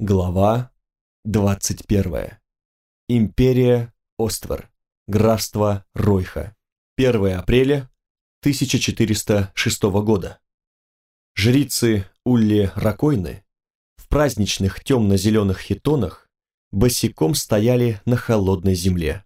Глава 21. Империя Оствер. Графство Ройха. 1 апреля 1406 года. Жрицы Улли Ракойны в праздничных темно-зеленых хитонах босиком стояли на холодной земле.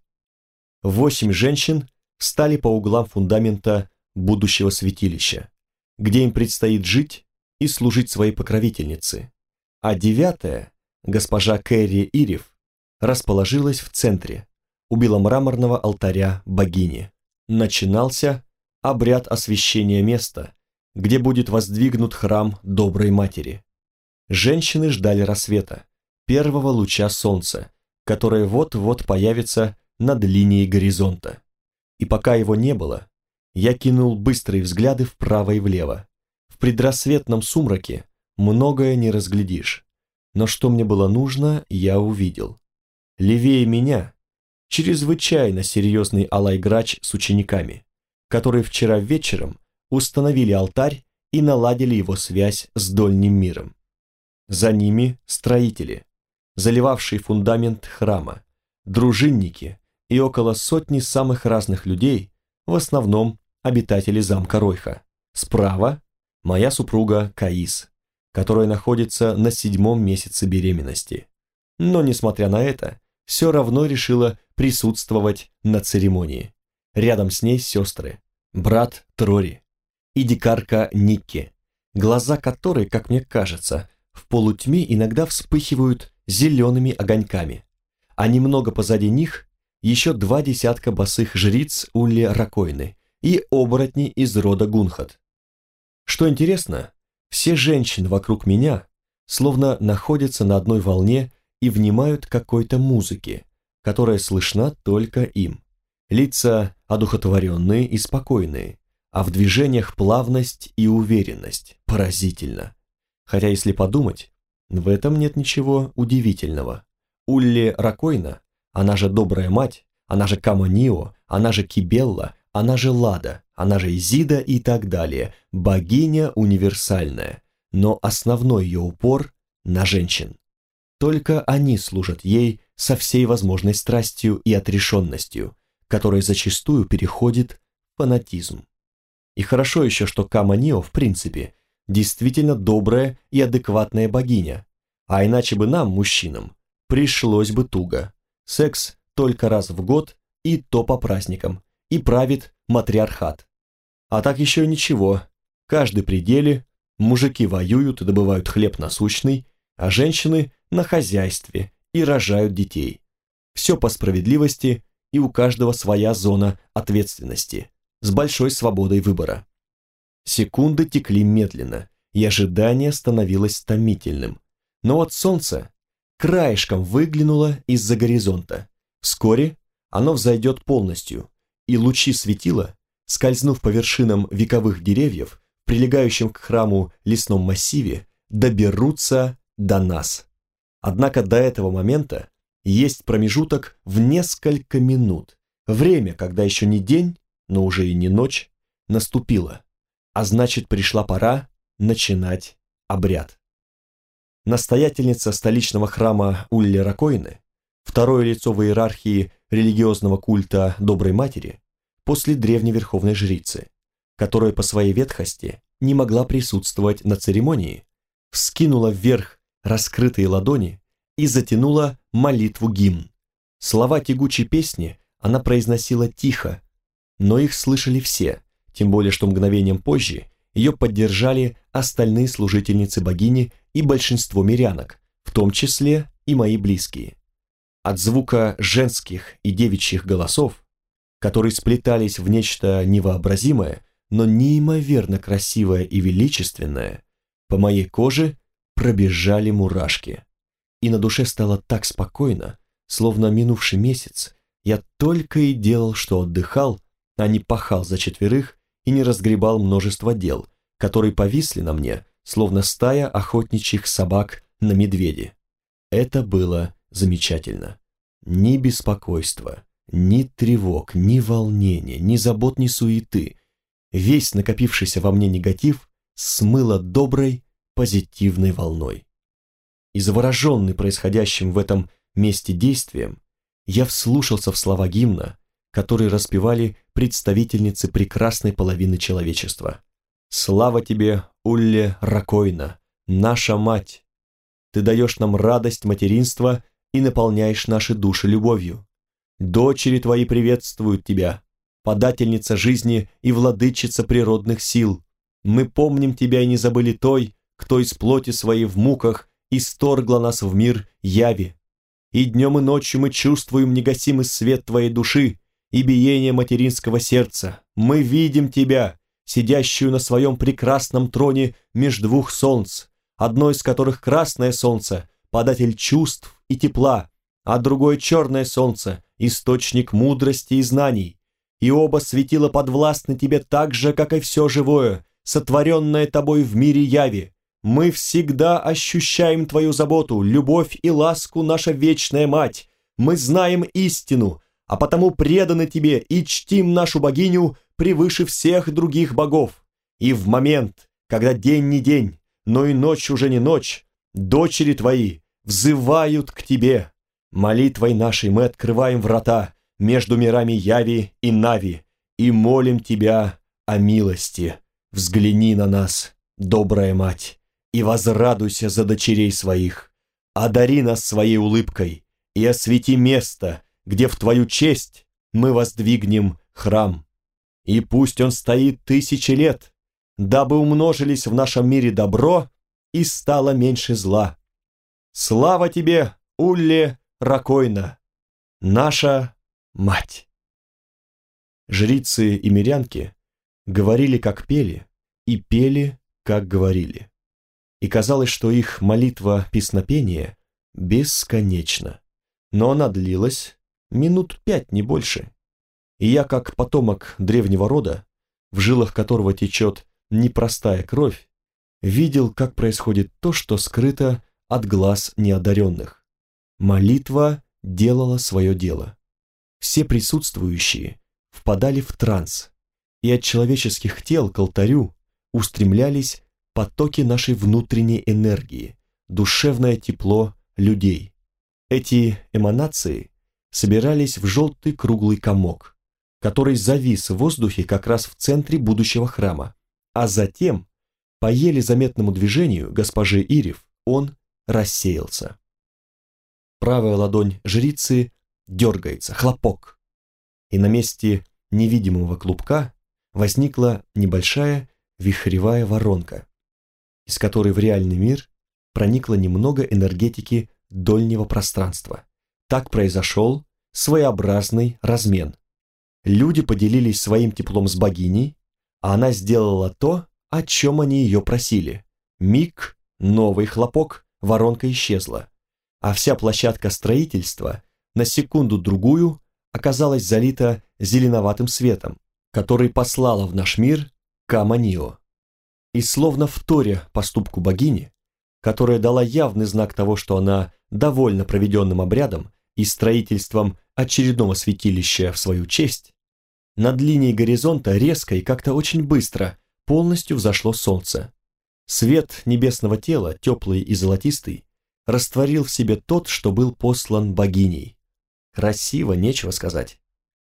Восемь женщин встали по углам фундамента будущего святилища, где им предстоит жить и служить своей покровительнице а девятая, госпожа Кэрри Ирев, расположилась в центре, у беломраморного алтаря богини. Начинался обряд освящения места, где будет воздвигнут храм Доброй Матери. Женщины ждали рассвета, первого луча солнца, которое вот-вот появится над линией горизонта. И пока его не было, я кинул быстрые взгляды вправо и влево. В предрассветном сумраке многое не разглядишь. Но что мне было нужно, я увидел. Левее меня чрезвычайно серьезный алайграч с учениками, которые вчера вечером установили алтарь и наладили его связь с дольним миром. За ними строители, заливавшие фундамент храма, дружинники и около сотни самых разных людей, в основном обитатели замка Ройха. Справа моя супруга Каис, которая находится на седьмом месяце беременности. Но, несмотря на это, все равно решила присутствовать на церемонии. Рядом с ней сестры, брат Трори и дикарка Никки, глаза которой, как мне кажется, в полутьме иногда вспыхивают зелеными огоньками, а немного позади них еще два десятка босых жриц Улли Ракойны и оборотни из рода Гунхат. Что интересно, все женщины вокруг меня словно находятся на одной волне и внимают какой-то музыке, которая слышна только им. Лица одухотворенные и спокойные, а в движениях плавность и уверенность. Поразительно. Хотя, если подумать, в этом нет ничего удивительного. Улли Ракойна, она же добрая мать, она же Камонио, она же Кибелла, она же Лада, она же Изида и так далее, богиня универсальная, но основной ее упор на женщин. Только они служат ей со всей возможной страстью и отрешенностью, которая зачастую переходит в фанатизм. И хорошо еще, что Каманио, в принципе, действительно добрая и адекватная богиня, а иначе бы нам, мужчинам, пришлось бы туго. Секс только раз в год и то по праздникам, и правит матриархат. А так еще ничего. Каждый пределе, мужики воюют и добывают хлеб насущный, а женщины на хозяйстве и рожают детей. Все по справедливости, и у каждого своя зона ответственности, с большой свободой выбора. Секунды текли медленно, и ожидание становилось томительным. Но вот солнце краешком выглянуло из-за горизонта. Вскоре оно взойдет полностью, и лучи светила скользнув по вершинам вековых деревьев, прилегающим к храму лесном массиве, доберутся до нас. Однако до этого момента есть промежуток в несколько минут. Время, когда еще не день, но уже и не ночь, наступило, а значит пришла пора начинать обряд. Настоятельница столичного храма Улли Ракойны, второе лицо в иерархии религиозного культа Доброй Матери, после древней верховной жрицы, которая по своей ветхости не могла присутствовать на церемонии, вскинула вверх раскрытые ладони и затянула молитву гимн. Слова тягучей песни она произносила тихо, но их слышали все, тем более что мгновением позже ее поддержали остальные служительницы богини и большинство мирянок, в том числе и мои близкие. От звука женских и девичьих голосов которые сплетались в нечто невообразимое, но неимоверно красивое и величественное, по моей коже пробежали мурашки. И на душе стало так спокойно, словно минувший месяц я только и делал, что отдыхал, а не пахал за четверых и не разгребал множество дел, которые повисли на мне, словно стая охотничьих собак на медведи. Это было замечательно. Ни беспокойства, ни тревог, ни волнения, ни забот, ни суеты. Весь накопившийся во мне негатив смыло доброй, позитивной волной. и завороженный происходящим в этом месте действием, я вслушался в слова гимна, которые распевали представительницы прекрасной половины человечества. «Слава тебе, Улле Ракойна, наша мать! Ты даешь нам радость материнства и наполняешь наши души любовью. Дочери твои приветствуют тебя, подательница жизни и владычица природных сил. Мы помним тебя и не забыли той, кто из плоти своей в муках исторгла нас в мир яви. И днем и ночью мы чувствуем негасимый свет твоей души и биение материнского сердца. Мы видим тебя, сидящую на своем прекрасном троне меж двух солнц, одно из которых красное солнце, податель чувств и тепла, а другое черное солнце, источник мудрости и знаний. И оба светила подвластны тебе так же, как и все живое, сотворенное тобой в мире яви. Мы всегда ощущаем твою заботу, любовь и ласку, наша вечная мать. Мы знаем истину, а потому преданы тебе и чтим нашу богиню превыше всех других богов. И в момент, когда день не день, но и ночь уже не ночь, дочери твои взывают к тебе. Молитвой нашей мы открываем врата между мирами Яви и Нави и молим тебя о милости. Взгляни на нас, добрая мать, и возрадуйся за дочерей своих. Одари нас своей улыбкой и освети место, где в твою честь мы воздвигнем храм. И пусть он стоит тысячи лет, дабы умножились в нашем мире добро и стало меньше зла. Слава тебе, Улле Ракойна, наша мать! Жрицы и мирянки говорили, как пели, и пели, как говорили. И казалось, что их молитва-песнопение бесконечна. Но она длилась минут пять, не больше. И я, как потомок древнего рода, в жилах которого течет непростая кровь, видел, как происходит то, что скрыто от глаз неодаренных. Молитва делала свое дело. Все присутствующие впадали в транс, и от человеческих тел к алтарю устремлялись потоки нашей внутренней энергии, душевное тепло людей. Эти эманации собирались в желтый круглый комок, который завис в воздухе как раз в центре будущего храма, а затем, по еле заметному движению госпожи Ирев, он рассеялся. Правая ладонь жрицы дергается, хлопок, и на месте невидимого клубка возникла небольшая вихревая воронка, из которой в реальный мир проникло немного энергетики дольнего пространства. Так произошел своеобразный размен. Люди поделились своим теплом с богиней, а она сделала то, о чем они ее просили. Миг, новый хлопок, воронка исчезла, а вся площадка строительства на секунду-другую оказалась залита зеленоватым светом, который послала в наш мир Каманио. И словно в торе поступку богини, которая дала явный знак того, что она довольна проведенным обрядом и строительством очередного святилища в свою честь, над линией горизонта резко и как-то очень быстро полностью взошло солнце. Свет небесного тела, теплый и золотистый, растворил в себе тот, что был послан богиней. Красиво, нечего сказать.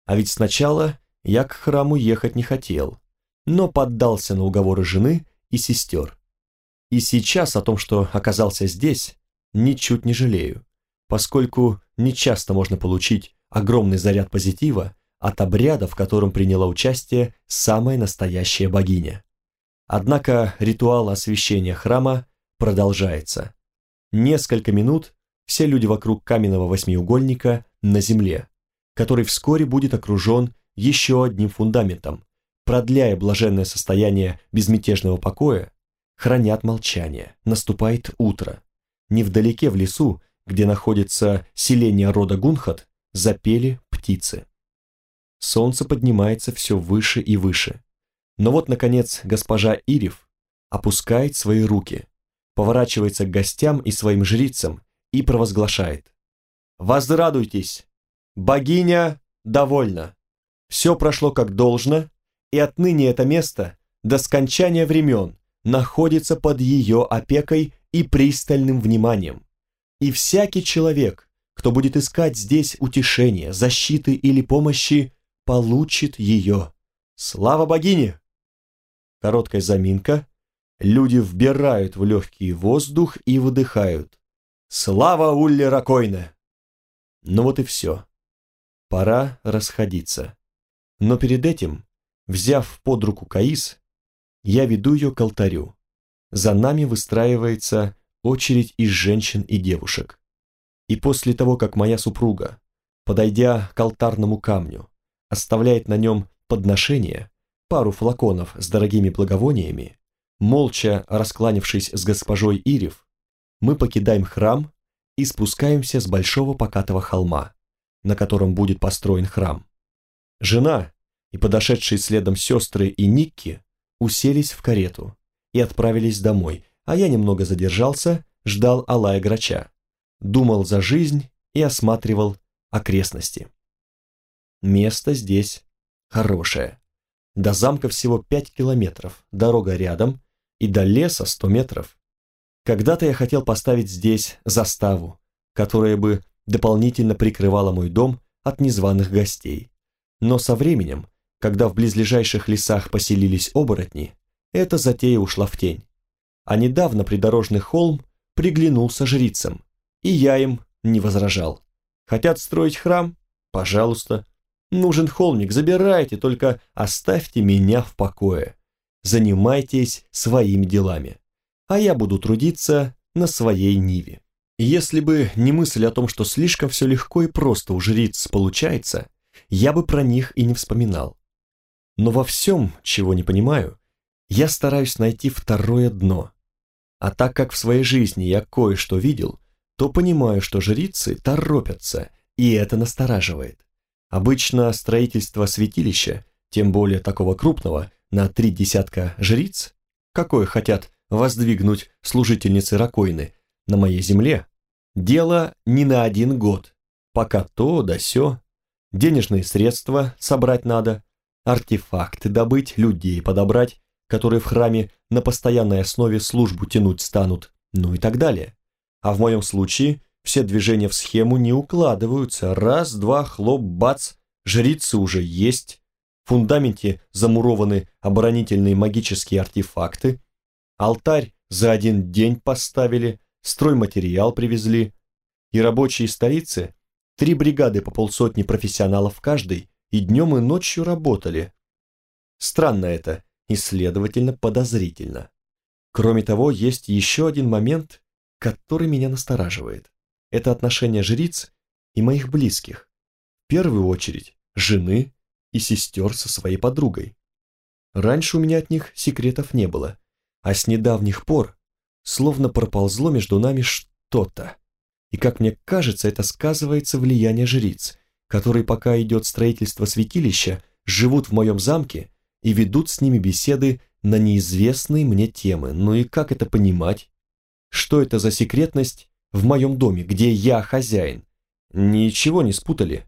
А ведь сначала я к храму ехать не хотел, но поддался на уговоры жены и сестер. И сейчас о том, что оказался здесь, ничуть не жалею, поскольку нечасто можно получить огромный заряд позитива от обряда, в котором приняла участие самая настоящая богиня. Однако ритуал освящения храма продолжается. Несколько минут все люди вокруг каменного восьмиугольника на земле, который вскоре будет окружен еще одним фундаментом, продляя блаженное состояние безмятежного покоя, хранят молчание, наступает утро. Невдалеке в лесу, где находится селение рода Гунхат, запели птицы. Солнце поднимается все выше и выше. Но вот, наконец, госпожа Ирев опускает свои руки, поворачивается к гостям и своим жрицам и провозглашает. «Возрадуйтесь! Богиня довольна! Все прошло как должно, и отныне это место до скончания времен находится под ее опекой и пристальным вниманием. И всякий человек, кто будет искать здесь утешения, защиты или помощи, получит ее. Слава богине! Короткая заминка. Люди вбирают в легкий воздух и выдыхают. Слава Улле Ракойне! Ну вот и все. Пора расходиться. Но перед этим, взяв под руку Каис, я веду ее к алтарю. За нами выстраивается очередь из женщин и девушек. И после того, как моя супруга, подойдя к алтарному камню, оставляет на нем подношение, пару флаконов с дорогими благовониями, молча раскланившись с госпожой Ирев, мы покидаем храм и спускаемся с большого покатого холма, на котором будет построен храм. Жена и подошедшие следом сестры и Никки уселись в карету и отправились домой, а я немного задержался, ждал Алая Грача, думал за жизнь и осматривал окрестности. Место здесь хорошее. До замка всего 5 километров, дорога рядом, и до леса 100 метров. Когда-то я хотел поставить здесь заставу, которая бы дополнительно прикрывала мой дом от незваных гостей. Но со временем, когда в близлежащих лесах поселились оборотни, эта затея ушла в тень. А недавно придорожный холм приглянулся жрицам, и я им не возражал. Хотят строить храм? Пожалуйста. Нужен холмик, забирайте, только оставьте меня в покое. Занимайтесь своими делами, а я буду трудиться на своей ниве. Если бы не мысль о том, что слишком все легко и просто у жриц получается, я бы про них и не вспоминал. Но во всем, чего не понимаю, я стараюсь найти второе дно. А так как в своей жизни я кое-что видел, то понимаю, что жрицы торопятся, и это настораживает. Обычно строительство святилища, тем более такого крупного, на три десятка жриц, какое хотят воздвигнуть служительницы Ракойны на моей земле, дело не на один год, пока то да сё, денежные средства собрать надо, артефакты добыть, людей подобрать, которые в храме на постоянной основе службу тянуть станут, ну и так далее. А в моем случае все движения в схему не укладываются. Раз, два, хлоп, бац, жрицы уже есть. В фундаменте замурованы оборонительные магические артефакты. Алтарь за один день поставили, стройматериал привезли. И рабочие столицы, три бригады по полсотни профессионалов каждой, и днем и ночью работали. Странно это, и, следовательно, подозрительно. Кроме того, есть еще один момент, который меня настораживает это отношение жриц и моих близких, в первую очередь жены и сестер со своей подругой. Раньше у меня от них секретов не было, а с недавних пор словно проползло между нами что-то. И, как мне кажется, это сказывается влияние жриц, которые, пока идет строительство святилища, живут в моем замке и ведут с ними беседы на неизвестные мне темы. Ну и как это понимать? Что это за секретность в моем доме, где я хозяин? Ничего не спутали?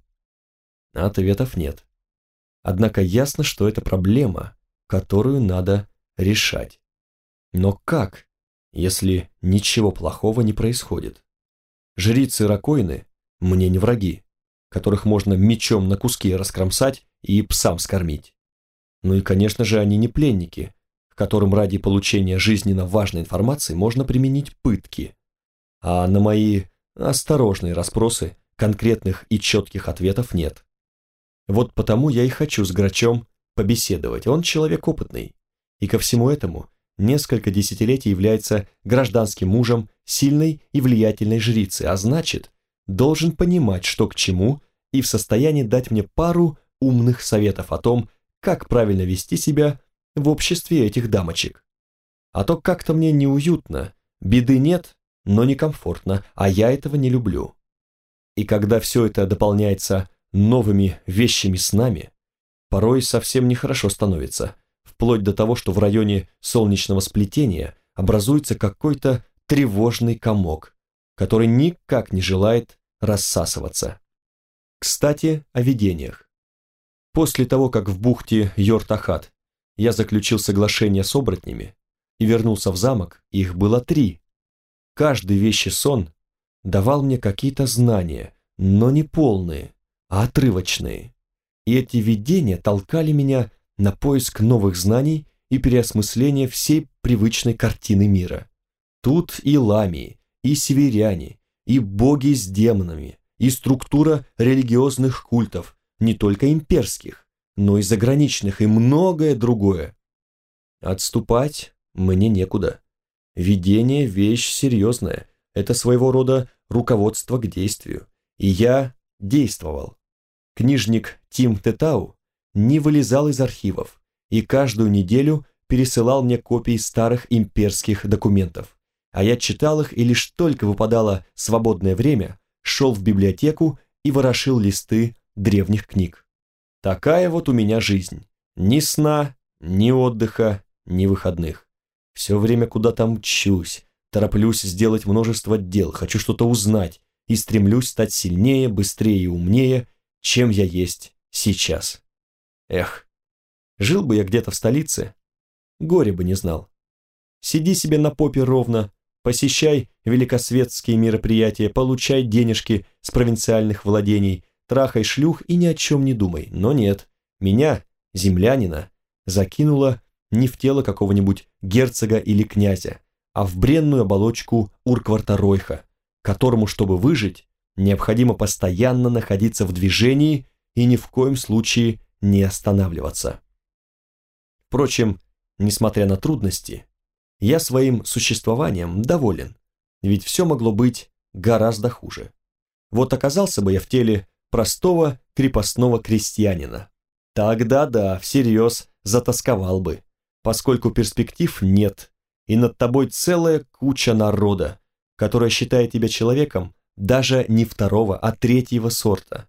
Ответов нет. Однако ясно, что это проблема, которую надо решать. Но как, если ничего плохого не происходит? Жрицы Ракоины мне не враги, которых можно мечом на куски раскромсать и псам скормить. Ну и, конечно же, они не пленники, к которым ради получения жизненно важной информации можно применить пытки а на мои осторожные расспросы конкретных и четких ответов нет. Вот потому я и хочу с Грачом побеседовать, он человек опытный, и ко всему этому несколько десятилетий является гражданским мужем сильной и влиятельной жрицы, а значит, должен понимать, что к чему, и в состоянии дать мне пару умных советов о том, как правильно вести себя в обществе этих дамочек. А то как-то мне неуютно, беды нет, но некомфортно, а я этого не люблю. И когда все это дополняется новыми вещими снами, порой совсем нехорошо становится, вплоть до того, что в районе солнечного сплетения образуется какой-то тревожный комок, который никак не желает рассасываться. Кстати, о видениях. После того, как в бухте Йортахат я заключил соглашение с оборотнями и вернулся в замок, их было три, Каждый вещий сон давал мне какие-то знания, но не полные, а отрывочные. И эти видения толкали меня на поиск новых знаний и переосмысление всей привычной картины мира. Тут и ламии, и северяне, и боги с демонами, и структура религиозных культов, не только имперских, но и заграничных, и многое другое. Отступать мне некуда. Видение – вещь серьезная, это своего рода руководство к действию. И я действовал. Книжник Тим Тетау не вылезал из архивов и каждую неделю пересылал мне копии старых имперских документов, а я читал их и лишь только выпадало свободное время, шел в библиотеку и ворошил листы древних книг. Такая вот у меня жизнь. Ни сна, ни отдыха, ни выходных. Все время куда-то мчусь, тороплюсь сделать множество дел, хочу что-то узнать и стремлюсь стать сильнее, быстрее и умнее, чем я есть сейчас. Эх, жил бы я где-то в столице, горе бы не знал. Сиди себе на попе ровно, посещай великосветские мероприятия, получай денежки с провинциальных владений, трахай шлюх и ни о чем не думай. Но нет, меня, землянина, закинуло не в тело какого-нибудь герцога или князя, а в бренную оболочку Уркварта Ройха, которому, чтобы выжить, необходимо постоянно находиться в движении и ни в коем случае не останавливаться. Впрочем, несмотря на трудности, я своим существованием доволен, ведь все могло быть гораздо хуже. Вот оказался бы я в теле простого крепостного крестьянина. Тогда да, всерьез затасковал бы, поскольку перспектив нет, и над тобой целая куча народа, которая считает тебя человеком даже не второго, а третьего сорта.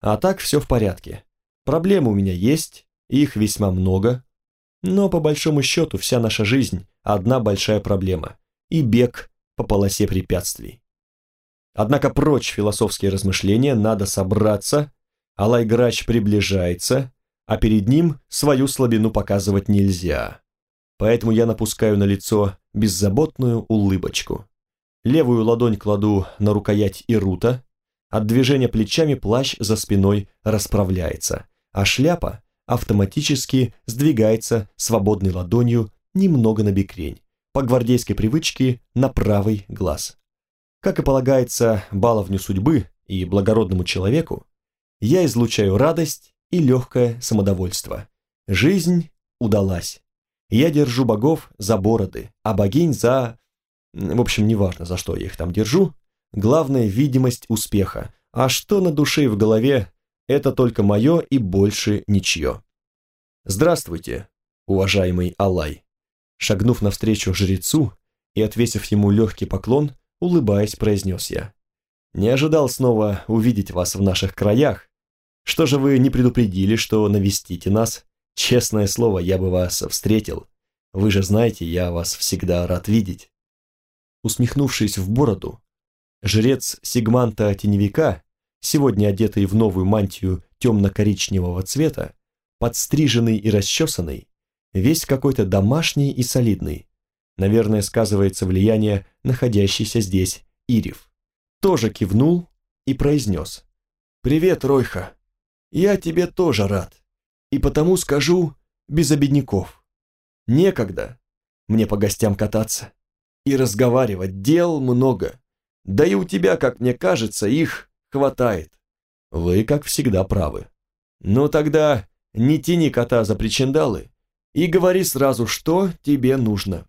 А так все в порядке. Проблемы у меня есть, их весьма много, но по большому счету вся наша жизнь – одна большая проблема и бег по полосе препятствий. Однако прочь философские размышления, надо собраться, Алай-Грач приближается, а перед ним свою слабину показывать нельзя. Поэтому я напускаю на лицо беззаботную улыбочку. Левую ладонь кладу на рукоять Ирута, от движения плечами плащ за спиной расправляется, а шляпа автоматически сдвигается свободной ладонью немного на бекрень, по гвардейской привычке на правый глаз. Как и полагается баловню судьбы и благородному человеку, я излучаю радость и легкое самодовольство. Жизнь удалась. Я держу богов за бороды, а богинь за... В общем, неважно, за что я их там держу. Главное – видимость успеха. А что на душе и в голове – это только мое и больше ничье. Здравствуйте, уважаемый Алай. Шагнув навстречу жрецу и отвесив ему легкий поклон, улыбаясь, произнес я. Не ожидал снова увидеть вас в наших краях, что же вы не предупредили, что навестите нас? Честное слово, я бы вас встретил. Вы же знаете, я вас всегда рад видеть. Усмехнувшись в бороду, жрец Сигманта Теневика, сегодня одетый в новую мантию темно-коричневого цвета, подстриженный и расчесанный, весь какой-то домашний и солидный. Наверное, сказывается влияние находящийся здесь Ирев. Тоже кивнул и произнес. «Привет, Ройха!» Я тебе тоже рад. И потому скажу без обедняков. Некогда мне по гостям кататься. И разговаривать дел много. Да и у тебя, как мне кажется, их хватает. Вы, как всегда, правы. Ну тогда не тяни кота за причиндалы и говори сразу, что тебе нужно.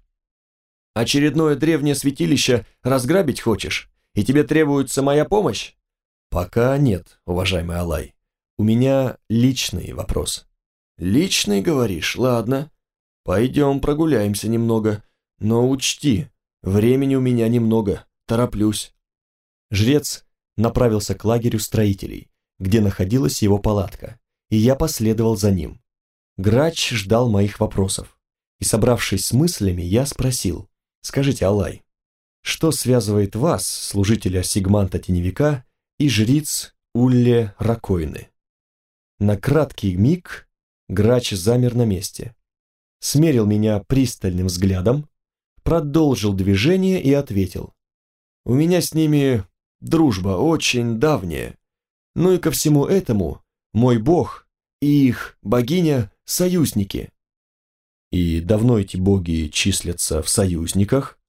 Очередное древнее святилище разграбить хочешь, и тебе требуется моя помощь? Пока нет, уважаемый Алай. У меня личный вопрос. Личный, говоришь? Ладно. Пойдем прогуляемся немного. Но учти, времени у меня немного. Тороплюсь. Жрец направился к лагерю строителей, где находилась его палатка, и я последовал за ним. Грач ждал моих вопросов, и, собравшись с мыслями, я спросил, «Скажите, Алай, что связывает вас, служителя Сигманта Теневика, и жриц Улле Ракойны?» На краткий миг грач замер на месте, смерил меня пристальным взглядом, продолжил движение и ответил. У меня с ними дружба очень давняя. Ну и ко всему этому мой бог и их богиня – союзники. И давно эти боги числятся в союзниках?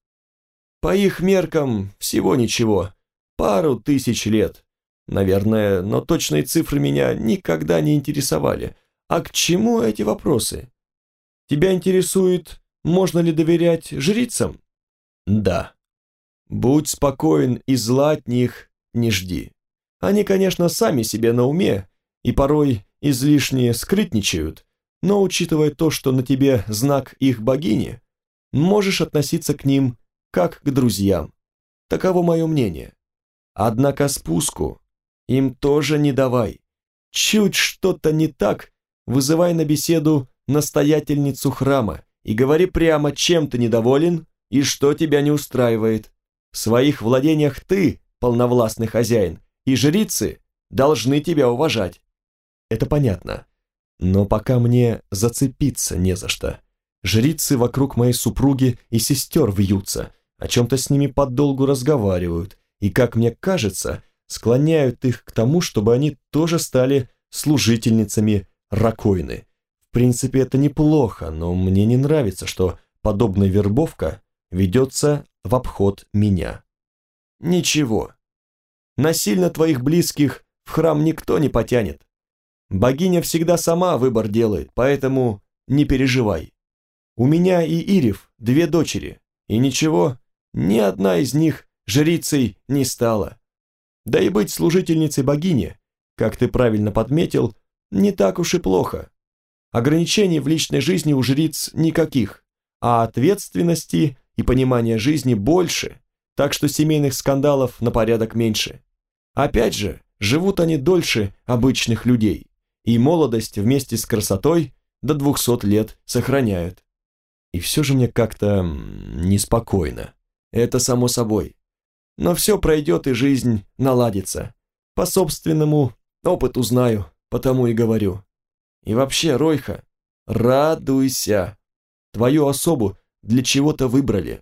По их меркам всего ничего, пару тысяч лет. Наверное, но точные цифры меня никогда не интересовали. А к чему эти вопросы? Тебя интересует, можно ли доверять жрицам? Да. Будь спокоен и зла от них не жди. Они, конечно, сами себе на уме и порой излишне скрытничают, но учитывая то, что на тебе знак их богини, можешь относиться к ним как к друзьям. Таково мое мнение. Однако спуску им тоже не давай. Чуть что-то не так, вызывай на беседу настоятельницу храма и говори прямо, чем ты недоволен и что тебя не устраивает. В своих владениях ты полновластный хозяин, и жрицы должны тебя уважать. Это понятно. Но пока мне зацепиться не за что. Жрицы вокруг моей супруги и сестер вьются, о чем-то с ними подолгу разговаривают, и, как мне кажется, склоняют их к тому, чтобы они тоже стали служительницами Ракойны. Принципе, это неплохо, но мне не нравится, что подобная вербовка ведется в обход меня. Ничего. Насильно твоих близких в храм никто не потянет. Богиня всегда сама выбор делает, поэтому не переживай. У меня и Ирев две дочери, и ничего, ни одна из них жрицей не стала. Да и быть служительницей богини, как ты правильно подметил, не так уж и плохо. Ограничений в личной жизни у жриц никаких, а ответственности и понимания жизни больше, так что семейных скандалов на порядок меньше. Опять же, живут они дольше обычных людей, и молодость вместе с красотой до 200 лет сохраняют. И все же мне как-то неспокойно. Это само собой. Но все пройдет и жизнь наладится. По собственному опыту знаю, потому и говорю. И вообще, Ройха, радуйся. Твою особу для чего-то выбрали.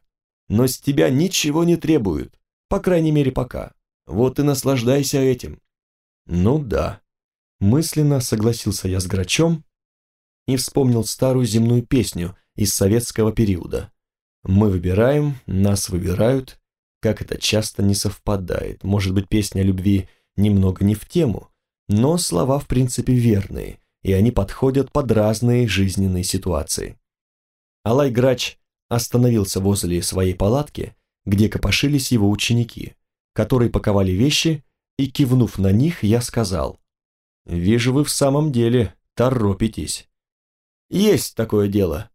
Но с тебя ничего не требуют, по крайней мере пока. Вот и наслаждайся этим. Ну да. Мысленно согласился я с Грачом и вспомнил старую земную песню из советского периода. Мы выбираем, нас выбирают, как это часто не совпадает. Может быть, песня любви немного не в тему, но слова в принципе верные, и они подходят под разные жизненные ситуации. Алай Грач остановился возле своей палатки, где копошились его ученики, которые паковали вещи, и, кивнув на них, я сказал, «Вижу, вы в самом деле торопитесь». «Есть такое дело.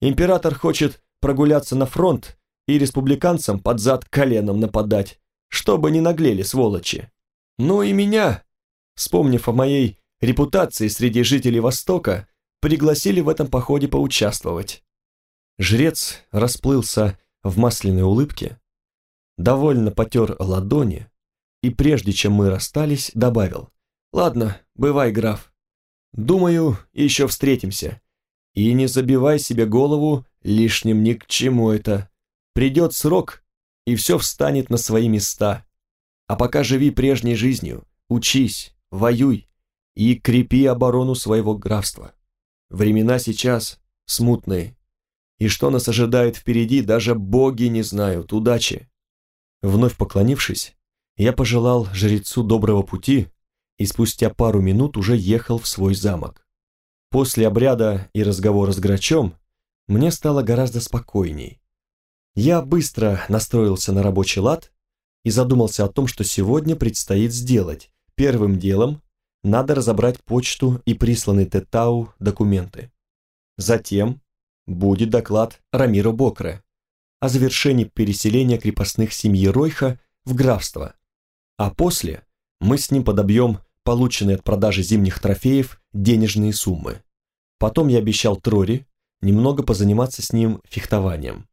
Император хочет прогуляться на фронт и республиканцам под зад коленом нападать, чтобы не наглели сволочи. Ну и меня, вспомнив о моей репутации среди жителей Востока, пригласили в этом походе поучаствовать. Жрец расплылся в масляной улыбке, довольно потер ладони и прежде чем мы расстались, добавил «Ладно, бывай, граф. Думаю, еще встретимся. И не забивай себе голову лишним ни к чему это. Придет срок, и все встанет на свои места. А пока живи прежней жизнью, учись, воюй и крепи оборону своего графства. Времена сейчас смутные, и что нас ожидает впереди, даже боги не знают. Удачи!» Вновь поклонившись, я пожелал жрецу доброго пути и спустя пару минут уже ехал в свой замок. После обряда и разговора с грачом мне стало гораздо спокойней. Я быстро настроился на рабочий лад и задумался о том, что сегодня предстоит сделать. Первым делом надо разобрать почту и присланные Тетау документы. Затем будет доклад Рамира Бокре о завершении переселения крепостных семьи Ройха в графство, а после мы с ним подобьем полученные от продажи зимних трофеев денежные суммы. Потом я обещал Трори немного позаниматься с ним фехтованием.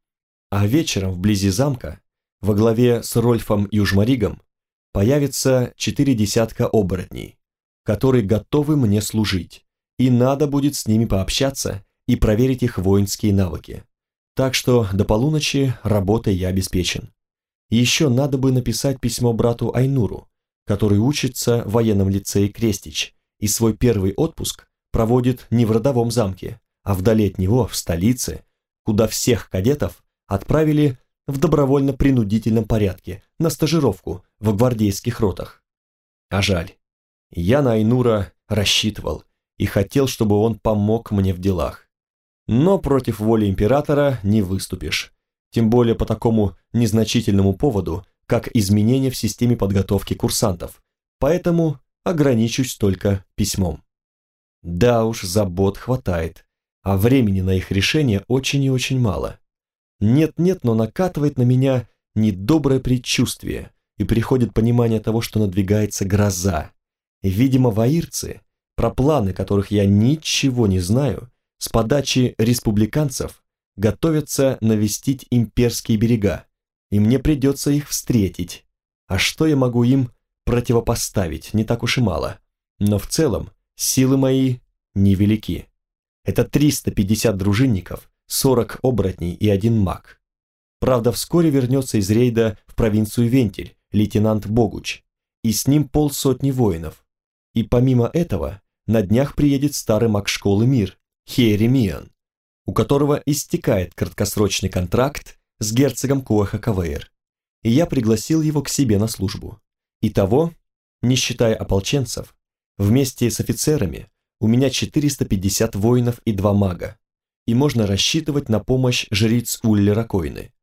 А вечером вблизи замка, во главе с Рольфом Южмаригом, появится четыре десятка оборотней, которые готовы мне служить, и надо будет с ними пообщаться и проверить их воинские навыки. Так что до полуночи работой я обеспечен. еще надо бы написать письмо брату Айнуру, который учится в военном лицее Крестич, и свой первый отпуск проводит не в родовом замке, а вдали от него, в столице, куда всех кадетов отправили в добровольно-принудительном порядке на стажировку в гвардейских ротах. А жаль, я на Айнура рассчитывал и хотел, чтобы он помог мне в делах. Но против воли императора не выступишь, тем более по такому незначительному поводу, как изменения в системе подготовки курсантов, поэтому ограничусь только письмом. Да уж, забот хватает, а времени на их решение очень и очень мало. Нет-нет, но накатывает на меня недоброе предчувствие, и приходит понимание того, что надвигается гроза. Видимо, ваирцы, про планы которых я ничего не знаю, с подачи республиканцев готовятся навестить имперские берега, и мне придется их встретить. А что я могу им противопоставить, не так уж и мало. Но в целом силы мои невелики. Это 350 дружинников, 40 оборотней и один маг. Правда, вскоре вернется из рейда в провинцию Вентиль лейтенант Богуч, и с ним полсотни воинов. И помимо этого, на днях приедет старый маг школы Мир, Херемиан, у которого истекает краткосрочный контракт с герцогом Куаха Кавейр, и я пригласил его к себе на службу. Итого, не считая ополченцев, вместе с офицерами у меня 450 воинов и два мага, и можно рассчитывать на помощь жриц Уллера Койны.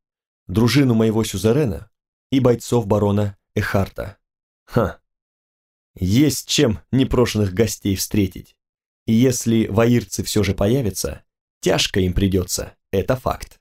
Дружину моего сюзерена и бойцов барона Эхарта. Ха! Есть чем непрошенных гостей встретить. И если воирцы все же появятся, тяжко им придется, это факт.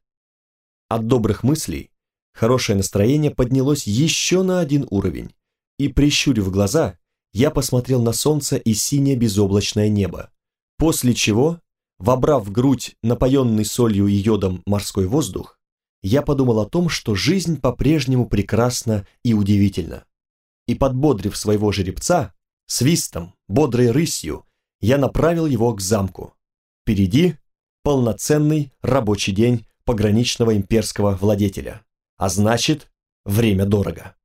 От добрых мыслей хорошее настроение поднялось еще на один уровень, и, прищурив глаза, я посмотрел на солнце и синее безоблачное небо, после чего Вобрав в грудь напоенный солью и йодом морской воздух, я подумал о том, что жизнь по-прежнему прекрасна и удивительна. И подбодрив своего жеребца, свистом, бодрой рысью, я направил его к замку. Впереди полноценный рабочий день пограничного имперского владетеля, а значит, время дорого.